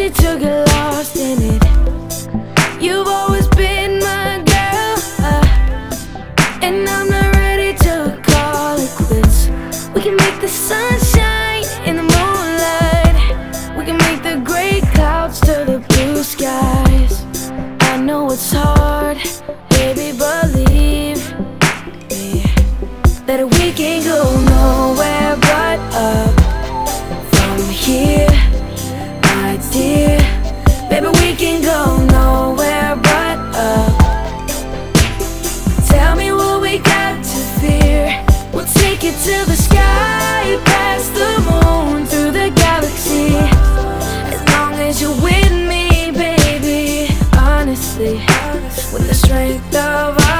easy to get lost in it. You've always been my girl, uh, and I'm not ready to call it quits. We can make the sun shine in the moonlight. We can make the gray clouds to the blue skies. I know it's hard, baby, believe me that we can go nowhere. you with me, baby. Honestly, with the strength of our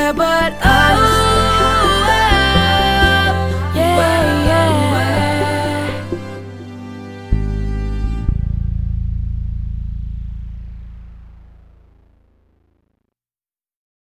nowhere but us.